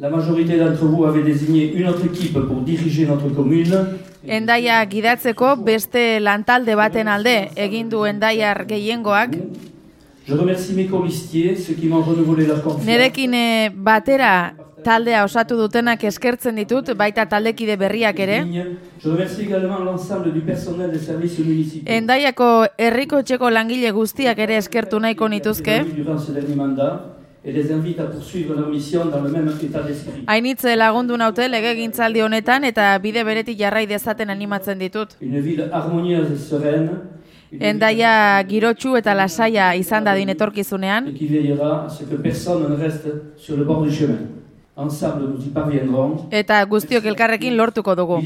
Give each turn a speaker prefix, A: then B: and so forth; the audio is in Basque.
A: La majorité d'entre vous avait désigné une autre équipe pour diriger notre commune.
B: Endaia gidatzeko beste lantalde baten alde egin du endaiar gehiengoak.
A: Je remercie mes colistiers, ceux qui m'ont renouvelé leur confiance.
B: Nerekin eh, batera taldea osatu dutenak eskertzen ditut, baita taldekide berriak ere. Endaiako herriko etxeko langile guztiak ere eskertu nahiko nituzke. Hainitze lagundu naute legegintzaldi honetan eta bide beretik jarrai dezaten animatzen ditut. Endaia girotsu eta lasaia izan dadin etorkizunean, eta guztiok elkarrekin lortuko dugu.